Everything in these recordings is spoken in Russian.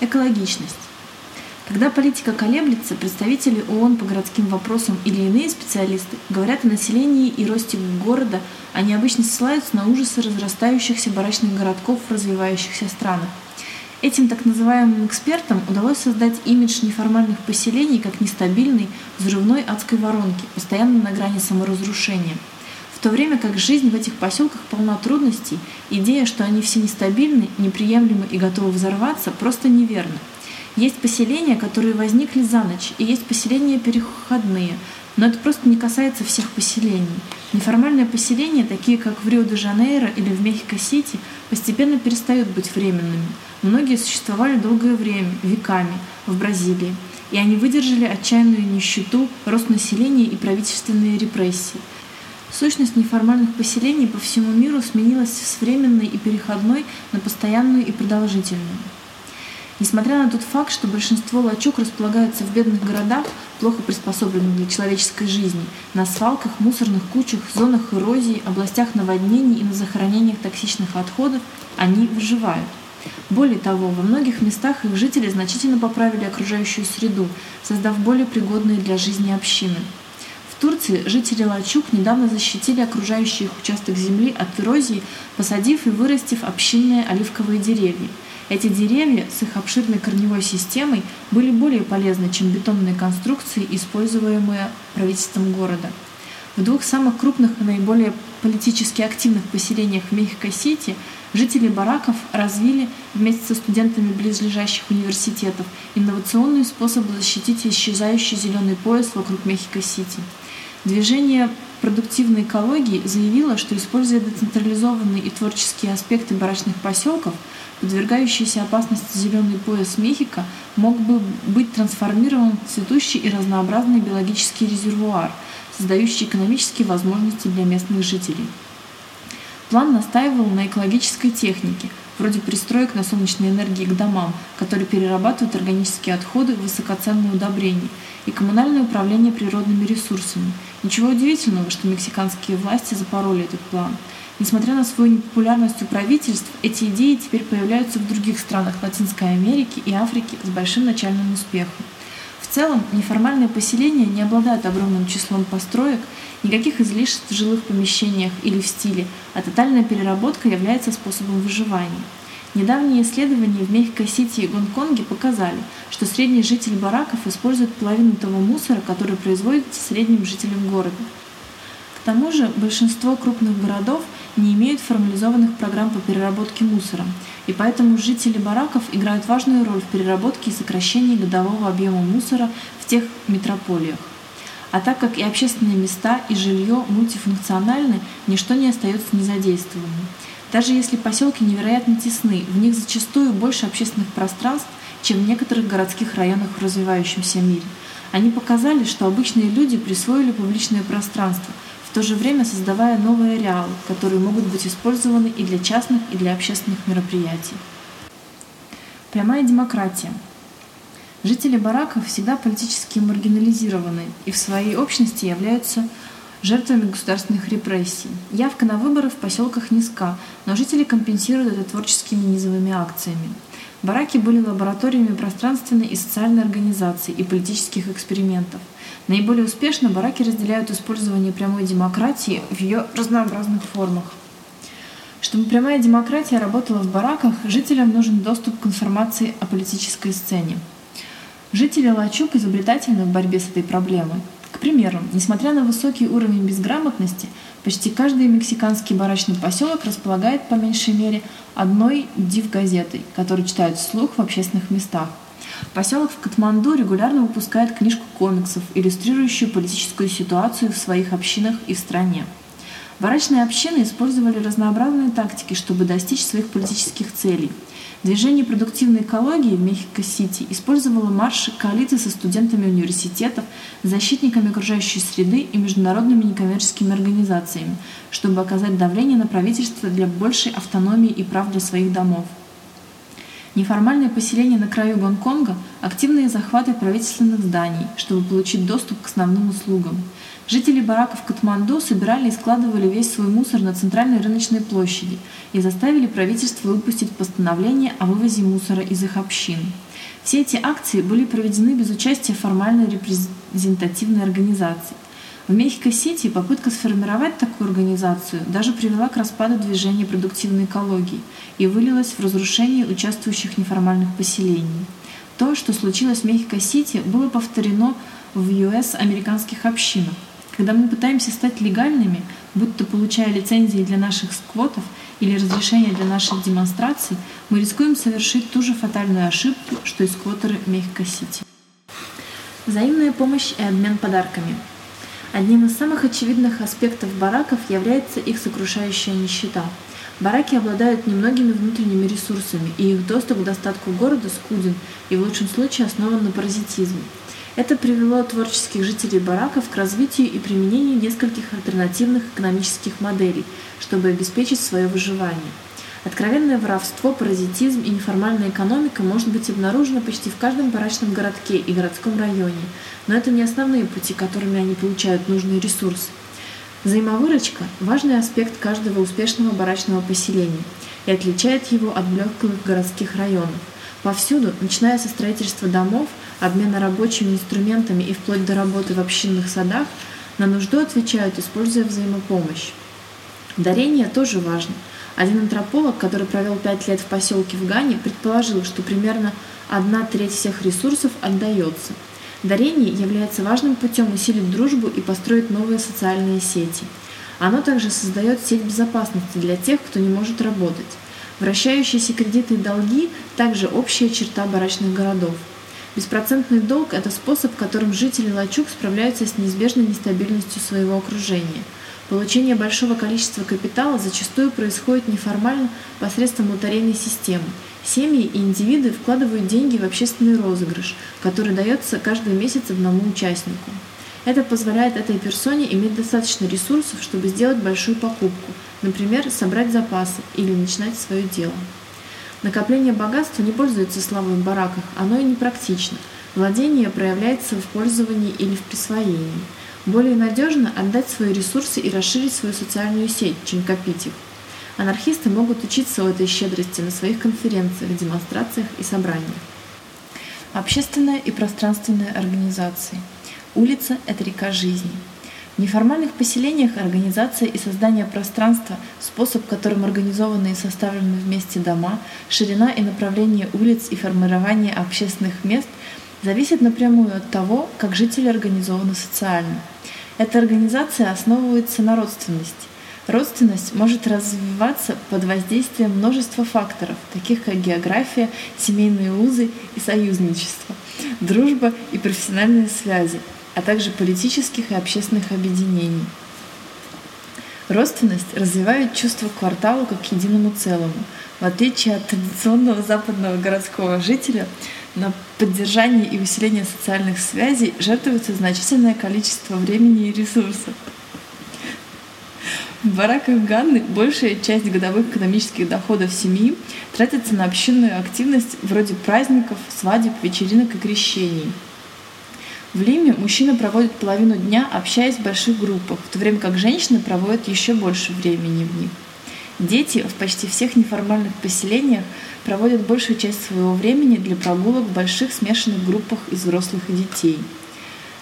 Экологичность. Когда политика колеблется, представители ООН по городским вопросам или иные специалисты говорят о населении и росте города, они обычно ссылаются на ужасы разрастающихся барачных городков в развивающихся странах. Этим так называемым экспертам удалось создать имидж неформальных поселений как нестабильной, взрывной адской воронки, постоянно на грани саморазрушения. В то время как жизнь в этих поселках полна трудностей, идея, что они все нестабильны, неприемлемы и готовы взорваться, просто неверна. Есть поселения, которые возникли за ночь, и есть поселения переходные, но это просто не касается всех поселений. Неформальные поселения, такие как в Рио-де-Жанейро или в Мехико-Сити, постепенно перестают быть временными. Многие существовали долгое время, веками, в Бразилии, и они выдержали отчаянную нищету, рост населения и правительственные репрессии. Сущность неформальных поселений по всему миру сменилась с временной и переходной на постоянную и продолжительную. Несмотря на тот факт, что большинство лачуг располагаются в бедных городах, плохо приспособленных для человеческой жизни, на свалках, мусорных кучах, зонах эрозии, областях наводнений и на захоронениях токсичных отходов, они выживают. Более того, во многих местах их жители значительно поправили окружающую среду, создав более пригодные для жизни общины. В Турции жители Лачуг недавно защитили окружающий их участок земли от эрозии, посадив и вырастив общинные оливковые деревья – эти деревья с их обширной корневой системой были более полезны, чем бетонные конструкции, используемые правительством города. В двух самых крупных и наиболее политически активных поселениях в Мехико-Сити жители бараков развили вместе со студентами близлежащих университетов инновационные способы защитить исчезающий зеленый пояс вокруг Мехико-Сити. Движение продуктивной экологии заявило, что используя децентрализованные и творческие аспекты барачных поселков, подвергающийся опасности зеленый пояс Мехико мог бы быть трансформирован в цветущий и разнообразный биологический резервуар, создающий экономические возможности для местных жителей. План настаивал на экологической технике, вроде пристроек на солнечной энергии к домам, которые перерабатывают органические отходы в высокоценные удобрения, и коммунальное управление природными ресурсами. Ничего удивительного, что мексиканские власти запороли этот план – Несмотря на свою непопулярность у правительств, эти идеи теперь появляются в других странах Латинской Америки и Африки с большим начальным успехом. В целом, неформальные поселения не обладают огромным числом построек, никаких излишеств в жилых помещениях или в стиле, а тотальная переработка является способом выживания. Недавние исследования в Мехико-Сити и Гонконге показали, что средний житель бараков использует половину того мусора, который производится средним жителем города. К тому же большинство крупных городов не имеют формализованных программ по переработке мусора, и поэтому жители бараков играют важную роль в переработке и сокращении годового объема мусора в тех метрополиях. А так как и общественные места, и жилье мультифункциональны, ничто не остается незадействованным. Даже если поселки невероятно тесны, в них зачастую больше общественных пространств, чем в некоторых городских районах в развивающемся мире. Они показали, что обычные люди присвоили публичное пространство – в то же время создавая новые ареалы, которые могут быть использованы и для частных, и для общественных мероприятий. Прямая демократия. Жители бараков всегда политически маргинализированы и в своей общности являются жертвами государственных репрессий. Явка на выборы в поселках низка, но жители компенсируют это творческими низовыми акциями. Бараки были лабораториями пространственной и социальной организации и политических экспериментов – Наиболее успешно бараки разделяют использование прямой демократии в ее разнообразных формах. Чтобы прямая демократия работала в бараках, жителям нужен доступ к информации о политической сцене. Жители Лачуг изобретательны в борьбе с этой проблемой. К примеру, несмотря на высокий уровень безграмотности, почти каждый мексиканский барачный поселок располагает по меньшей мере одной див-газетой, которую читают вслух в общественных местах – Поселок в Катманду регулярно выпускает книжку комиксов, иллюстрирующую политическую ситуацию в своих общинах и в стране. Барачные общины использовали разнообразные тактики, чтобы достичь своих политических целей. Движение продуктивной экологии в Мехико-Сити использовало марши коалиции со студентами университетов, защитниками окружающей среды и международными некоммерческими организациями, чтобы оказать давление на правительство для большей автономии и прав для своих домов. Неформальные поселения на краю Гонконга – активные захваты правительственных зданий, чтобы получить доступ к основным услугам. Жители бараков Катманду собирали и складывали весь свой мусор на центральной рыночной площади и заставили правительство выпустить постановление о вывозе мусора из их общин. Все эти акции были проведены без участия формальной репрезентативной организации. В Мехико-Сити попытка сформировать такую организацию даже привела к распаду движения продуктивной экологии и вылилась в разрушение участвующих неформальных поселений. То, что случилось в Мехико-Сити, было повторено в US-американских общинах. Когда мы пытаемся стать легальными, будь то получая лицензии для наших сквотов или разрешение для наших демонстраций, мы рискуем совершить ту же фатальную ошибку, что и сквотеры Мехико-Сити. Взаимная помощь и обмен подарками – Одним из самых очевидных аспектов бараков является их сокрушающая нищета. Бараки обладают немногими внутренними ресурсами, и их доступ к достатку города скуден и в лучшем случае основан на паразитизме. Это привело творческих жителей бараков к развитию и применению нескольких альтернативных экономических моделей, чтобы обеспечить свое выживание. Откровенное воровство, паразитизм и неформальная экономика может быть обнаружено почти в каждом барачном городке и городском районе, но это не основные пути, которыми они получают нужные ресурсы. Взаимовыручка – важный аспект каждого успешного барачного поселения и отличает его от блеклых городских районов. Повсюду, начиная со строительства домов, обмена рабочими инструментами и вплоть до работы в общинных садах, на нужду отвечают, используя взаимопомощь. Дарение тоже важно – один антрополог, который провел пять лет в поселке в Гане, предположил, что примерно одна треть всех ресурсов отдается. Дарение является важным путем усилить дружбу и построить новые социальные сети. Оно также создает сеть безопасности для тех, кто не может работать. Вращающиеся кредиты и долги – также общая черта барачных городов. Беспроцентный долг – это способ, которым жители лачуг справляются с неизбежной нестабильностью своего окружения – Получение большого количества капитала зачастую происходит неформально посредством лотерейной системы. Семьи и индивиды вкладывают деньги в общественный розыгрыш, который дается каждый месяц одному участнику. Это позволяет этой персоне иметь достаточно ресурсов, чтобы сделать большую покупку, например, собрать запасы или начинать свое дело. Накопление богатства не пользуется славой в бараках, оно и непрактично. Владение проявляется в пользовании или в присвоении. Более надежно отдать свои ресурсы и расширить свою социальную сеть, чем копить их. Анархисты могут учиться у этой щедрости на своих конференциях, демонстрациях и собраниях. Общественная и пространственная организации. Улица – это река жизни. В неформальных поселениях организация и создание пространства, способ, которым организованы и составлены вместе дома, ширина и направление улиц и формирование общественных мест зависит напрямую от того, как жители организованы социально – эта организация основывается на родственности. Родственность может развиваться под воздействием множества факторов, таких как география, семейные узы и союзничество, дружба и профессиональные связи, а также политических и общественных объединений. Родственность развивает чувство квартала как единому целому. В отличие от традиционного западного городского жителя, на поддержание и усиление социальных связей жертвуется значительное количество времени и ресурсов. В бараках Ганны большая часть годовых экономических доходов семьи тратится на общинную активность вроде праздников, свадеб, вечеринок и крещений. В Лиме мужчина проводит половину дня, общаясь в больших группах, в то время как женщины проводят еще больше времени в них. Дети в почти всех неформальных поселениях проводят большую часть своего времени для прогулок в больших смешанных группах из взрослых и детей.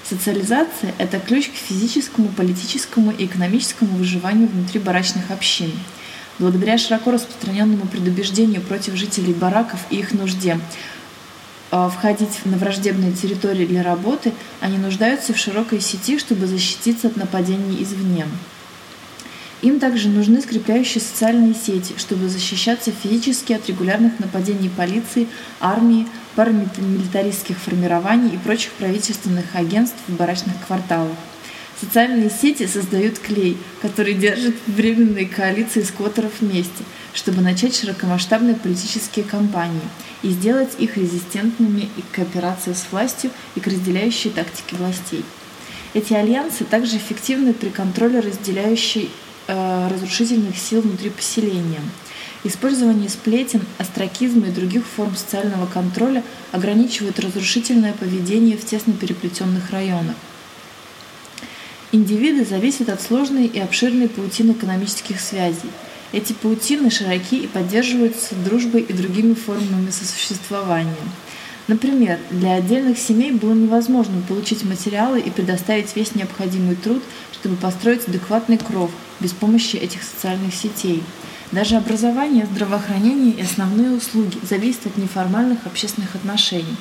Социализация – это ключ к физическому, политическому и экономическому выживанию внутри барачных общин. Благодаря широко распространенному предубеждению против жителей бараков и их нужде входить на враждебные территории для работы, они нуждаются в широкой сети, чтобы защититься от нападений извне. Им также нужны скрепляющие социальные сети, чтобы защищаться физически от регулярных нападений полиции, армии, парамилитаристских формирований и прочих правительственных агентств в барачных кварталах. Социальные сети создают клей, который держит временные коалиции сквотеров вместе, чтобы начать широкомасштабные политические кампании и сделать их резистентными и к кооперации с властью и к разделяющей тактике властей. Эти альянсы также эффективны при контроле разделяющей Э, разрушительных сил внутри поселения. Использование сплетен, остракизма и других форм социального контроля ограничивают разрушительное поведение в тесно переплетенных районах. Индивиды зависят от сложной и обширной паутины экономических связей. Эти паутины широки и поддерживаются дружбой и другими формами сосуществования. Например, для отдельных семей было невозможно получить материалы и предоставить весь необходимый труд, чтобы построить адекватный кров без помощи этих социальных сетей. Даже образование, здравоохранение и основные услуги зависят от неформальных общественных отношений.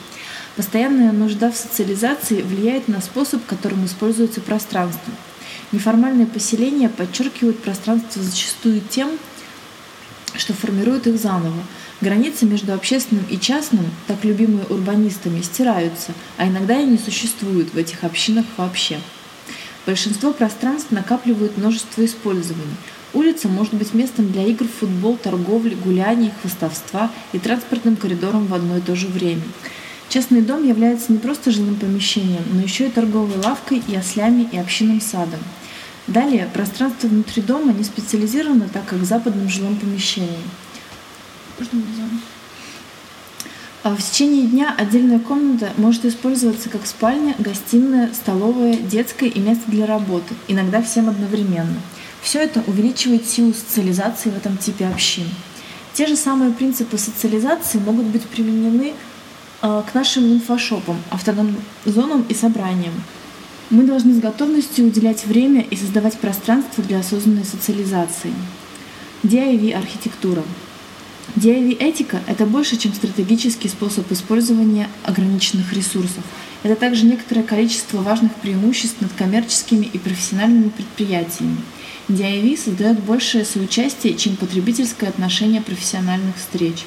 Постоянная нужда в социализации влияет на способ, которым используется пространство. Неформальные поселения подчеркивают пространство зачастую тем, что формирует их заново. Границы между общественным и частным, так любимые урбанистами, стираются, а иногда и не существуют в этих общинах вообще. Большинство пространств накапливают множество использований. Улица может быть местом для игр футбол, торговли, гуляний, хвостовства и транспортным коридором в одно и то же время. Частный дом является не просто жилым помещением, но еще и торговой лавкой, и ослями и общинным садом. Далее, пространство внутри дома не специализировано так, как в западном жилом помещении. А в течение дня отдельная комната может использоваться как спальня, гостиная, столовая, детская и место для работы, иногда всем одновременно. Все это увеличивает силу социализации в этом типе общин. Те же самые принципы социализации могут быть применены к нашим инфошопам, автономным зонам и собраниям. Мы должны с готовностью уделять время и создавать пространство для осознанной социализации. DIV-архитектура. DIV-этика — это больше, чем стратегический способ использования ограниченных ресурсов. Это также некоторое количество важных преимуществ над коммерческими и профессиональными предприятиями. DIV создает большее соучастие, чем потребительское отношение профессиональных встреч.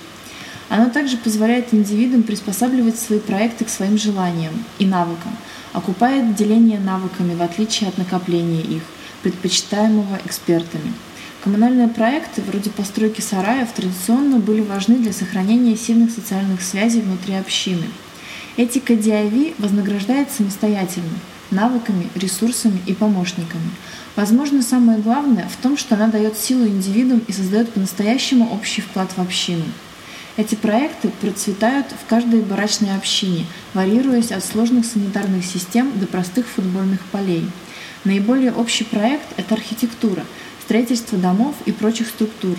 Оно также позволяет индивидам приспосабливать свои проекты к своим желаниям и навыкам, окупает деление навыками в отличие от накопления их, предпочитаемого экспертами – Коммунальные проекты, вроде постройки сараев, традиционно были важны для сохранения сильных социальных связей внутри общины. Этика DIV вознаграждает самостоятельно, навыками, ресурсами и помощниками. Возможно, самое главное в том, что она дает силу индивидам и создает по-настоящему общий вклад в общину. Эти проекты процветают в каждой барачной общине, варьируясь от сложных санитарных систем до простых футбольных полей. Наиболее общий проект – это архитектура – строительство домов и прочих структур.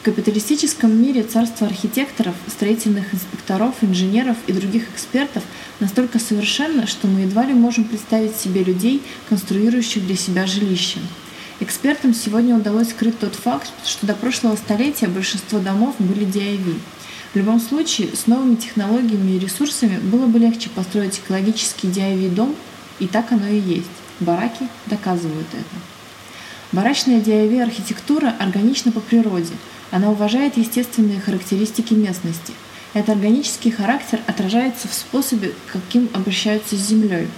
В капиталистическом мире царство архитекторов, строительных инспекторов, инженеров и других экспертов настолько совершенно, что мы едва ли можем представить себе людей, конструирующих для себя жилище. Экспертам сегодня удалось скрыть тот факт, что до прошлого столетия большинство домов были DIV. В любом случае, с новыми технологиями и ресурсами было бы легче построить экологический DIV-дом, и так оно и есть. Бараки доказывают это. Барачная DIY архитектура органична по природе. Она уважает естественные характеристики местности. Этот органический характер отражается в способе, каким обращаются с землей.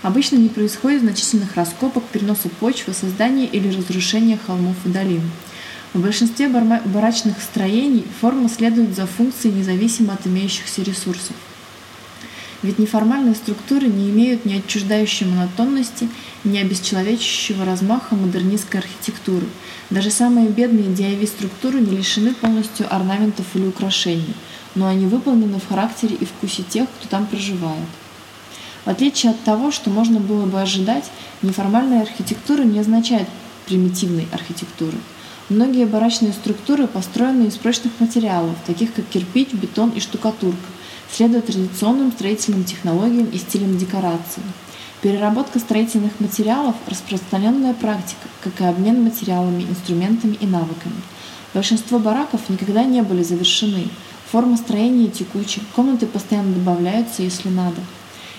Обычно не происходит значительных раскопок, переноса почвы, создания или разрушения холмов и долин. В большинстве барачных строений форма следует за функцией независимо от имеющихся ресурсов. Ведь неформальные структуры не имеют ни отчуждающей монотонности, ни обесчеловечащего размаха модернистской архитектуры. Даже самые бедные DIV-структуры не лишены полностью орнаментов или украшений, но они выполнены в характере и вкусе тех, кто там проживает. В отличие от того, что можно было бы ожидать, неформальная архитектура не означает примитивной архитектуры. Многие барачные структуры построены из прочных материалов, таких как кирпич, бетон и штукатурка, следуя традиционным строительным технологиям и стилям декорации. Переработка строительных материалов – распространенная практика, как и обмен материалами, инструментами и навыками. Большинство бараков никогда не были завершены. Форма строения текуча, комнаты постоянно добавляются, если надо.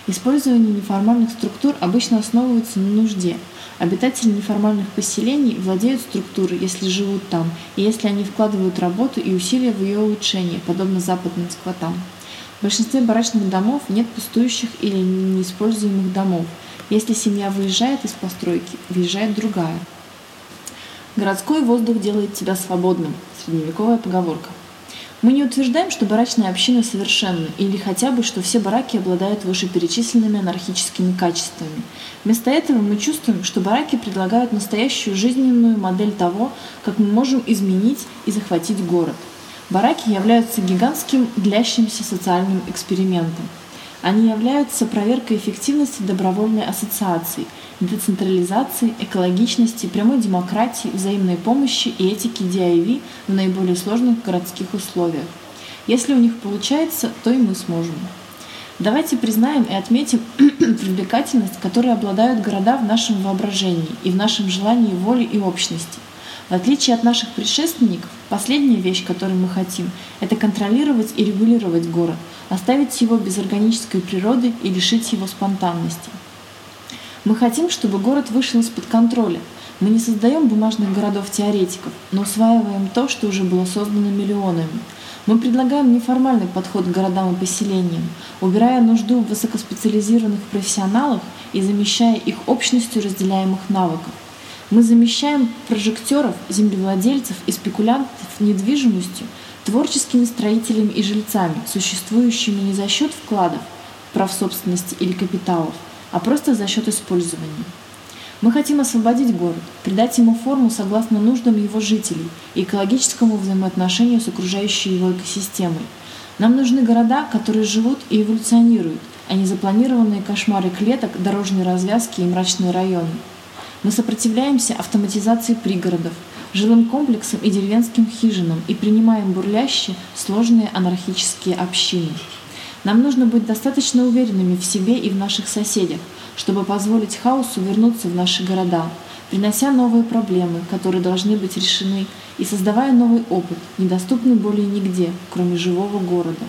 Использование неформальных структур обычно основывается на нужде. Обитатели неформальных поселений владеют структурой, если живут там, и если они вкладывают работу и усилия в ее улучшение, подобно западным сквотам. В большинстве барачных домов нет пустующих или неиспользуемых домов. Если семья выезжает из постройки, въезжает другая. Городской воздух делает тебя свободным. Средневековая поговорка. Мы не утверждаем, что барачные общины совершенны, или хотя бы, что все бараки обладают вышеперечисленными анархическими качествами. Вместо этого мы чувствуем, что бараки предлагают настоящую жизненную модель того, как мы можем изменить и захватить город – Бараки являются гигантским длящимся социальным экспериментом. Они являются проверкой эффективности добровольной ассоциации, децентрализации, экологичности, прямой демократии, взаимной помощи и этики DIV в наиболее сложных городских условиях. Если у них получается, то и мы сможем. Давайте признаем и отметим привлекательность, которой обладают города в нашем воображении и в нашем желании воли и общности. В отличие от наших предшественников, последняя вещь, которую мы хотим, это контролировать и регулировать город, оставить его без органической природы и лишить его спонтанности. Мы хотим, чтобы город вышел из-под контроля. Мы не создаем бумажных городов-теоретиков, но усваиваем то, что уже было создано миллионами – мы предлагаем неформальный подход к городам и поселениям, убирая нужду в высокоспециализированных профессионалах и замещая их общностью разделяемых навыков. Мы замещаем прожекторов, землевладельцев и спекулянтов недвижимостью творческими строителями и жильцами, существующими не за счет вкладов, прав собственности или капиталов, а просто за счет использования. Мы хотим освободить город, придать ему форму согласно нуждам его жителей и экологическому взаимоотношению с окружающей его экосистемой. Нам нужны города, которые живут и эволюционируют, а не запланированные кошмары клеток, дорожные развязки и мрачные районы. Мы сопротивляемся автоматизации пригородов, жилым комплексам и деревенским хижинам и принимаем бурлящие, сложные анархические общины. Нам нужно быть достаточно уверенными в себе и в наших соседях, чтобы позволить хаосу вернуться в наши города, принося новые проблемы, которые должны быть решены, и создавая новый опыт, недоступный более нигде, кроме живого города.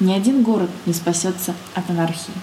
Ни один город не спасется от анархии.